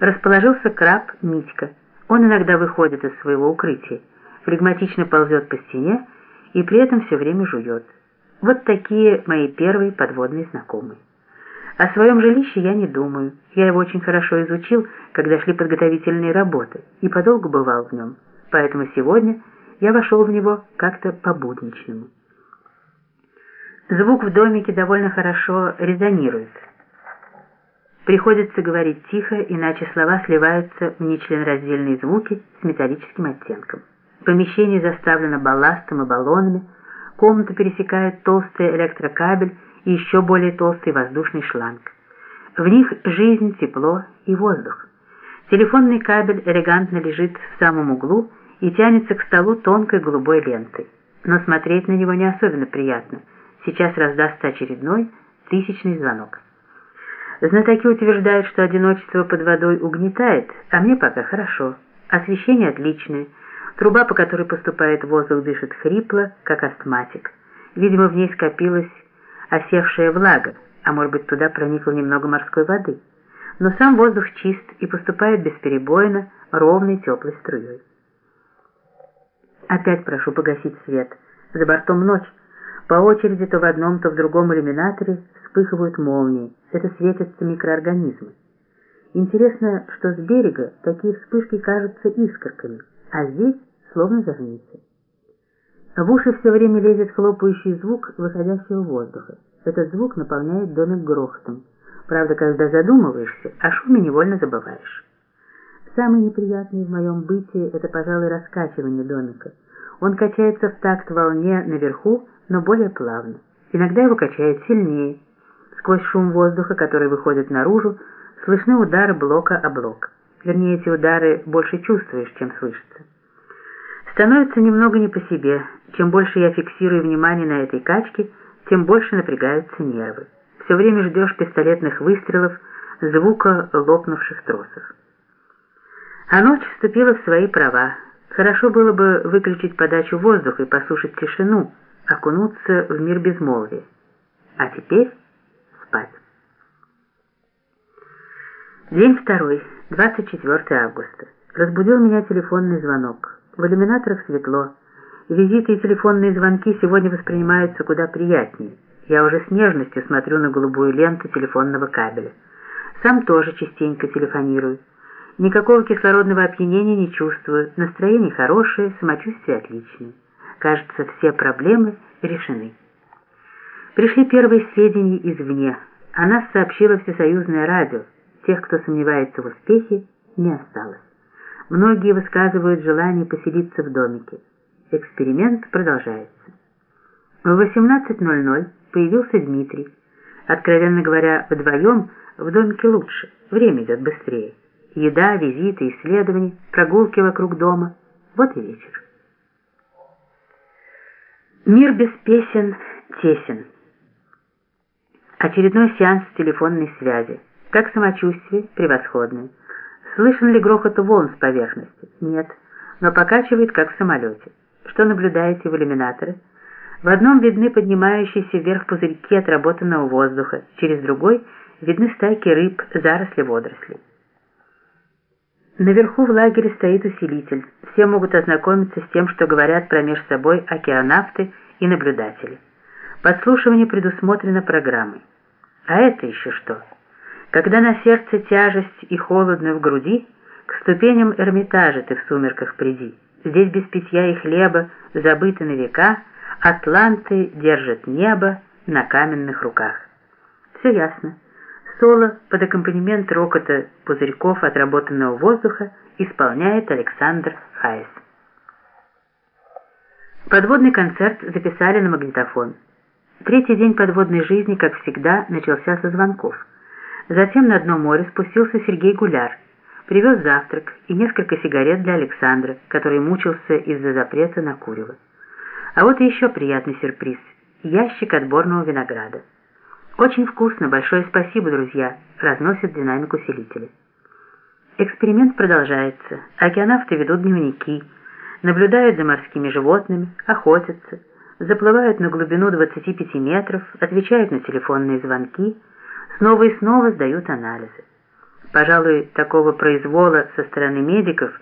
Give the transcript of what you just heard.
расположился краб Митька. Он иногда выходит из своего укрытия, флегматично ползет по стене и при этом все время жует. Вот такие мои первые подводные знакомые. О своем жилище я не думаю. Я его очень хорошо изучил, когда шли подготовительные работы, и подолгу бывал в нем. Поэтому сегодня я вошел в него как-то по-будничному. Звук в домике довольно хорошо резонирует. Приходится говорить тихо, иначе слова сливаются в нечленораздельные звуки с металлическим оттенком. Помещение заставлено балластом и баллонами, комнату пересекает толстый электрокабель и еще более толстый воздушный шланг. В них жизнь, тепло и воздух. Телефонный кабель элегантно лежит в самом углу и тянется к столу тонкой голубой лентой. Но смотреть на него не особенно приятно. Сейчас раздастся очередной тысячный звонок. Знатоки утверждают, что одиночество под водой угнетает, а мне пока хорошо. Освещение отличное. Труба, по которой поступает воздух, дышит хрипло, как астматик. Видимо, в ней скопилась осевшая влага, а может быть туда проникло немного морской воды. Но сам воздух чист и поступает бесперебойно, ровной теплой струей. Опять прошу погасить свет. За бортом ночь. По очереди то в одном, то в другом иллюминаторе вспыхивают молнии. Это светятся микроорганизмы. Интересно, что с берега такие вспышки кажутся искорками, а здесь словно зорницы. В уши все время лезет хлопающий звук выходящего воздуха. Этот звук наполняет домик грохотом. Правда, когда задумываешься, о шуме невольно забываешь. Самое неприятное в моем бытии – это, пожалуй, раскачивание домика. Он качается в такт волне наверху, но более плавно. Иногда его качает сильнее. Сквозь шум воздуха, который выходит наружу, слышны удары блока о блок. Вернее, эти удары больше чувствуешь, чем слышится. Становится немного не по себе. Чем больше я фиксирую внимание на этой качке, тем больше напрягаются нервы. Все время ждешь пистолетных выстрелов, звука лопнувших тросов. А ночь вступила в свои права. Хорошо было бы выключить подачу воздуха и послушать тишину, окунуться в мир безмолвия. А теперь спать. День второй, 24 августа. Разбудил меня телефонный звонок. В иллюминаторах светло. Визиты и телефонные звонки сегодня воспринимаются куда приятнее. Я уже с нежностью смотрю на голубую ленту телефонного кабеля. Сам тоже частенько телефонирую. Никакого кислородного опьянения не чувствую. Настроение хорошее, самочувствие отличное. Кажется, все проблемы решены. Пришли первые сведения извне. О нас сообщило Всесоюзное радио. Тех, кто сомневается в успехе, не осталось. Многие высказывают желание поселиться в домике. Эксперимент продолжается. В 18.00 появился Дмитрий. Откровенно говоря, вдвоем в домике лучше, время идет быстрее. Еда, визиты, исследования, прогулки вокруг дома. Вот и вечер. Мир без песен тесен. Очередной сеанс телефонной связи. Как самочувствие? Превосходное. Слышен ли грохот волн с поверхности? Нет, но покачивает, как в самолете. Что наблюдаете в иллюминаторе? В одном видны поднимающиеся вверх пузырьки отработанного воздуха, через другой видны стайки рыб, заросли водорослей. Наверху в лагере стоит усилитель. Все могут ознакомиться с тем, что говорят промеж собой океанавты и наблюдатели. Подслушивание предусмотрено программой. А это еще что? Когда на сердце тяжесть и холодно в груди, к ступеням Эрмитажа ты в сумерках приди. Здесь без питья и хлеба, забыты на века, атланты держат небо на каменных руках. Все ясно. Соло под аккомпанемент рокота пузырьков отработанного воздуха исполняет Александр Хайс. Подводный концерт записали на магнитофон. Третий день подводной жизни, как всегда, начался со звонков. Затем на дно моря спустился Сергей Гуляр, привез завтрак и несколько сигарет для Александра, который мучился из-за запрета на курево. А вот еще приятный сюрприз – ящик отборного винограда. «Очень вкусно, большое спасибо, друзья», – разносят динамик усилители. Эксперимент продолжается. Океанавты ведут дневники, наблюдают за морскими животными, охотятся, заплывают на глубину 25 метров, отвечают на телефонные звонки – снова и снова сдают анализы. Пожалуй, такого произвола со стороны медиков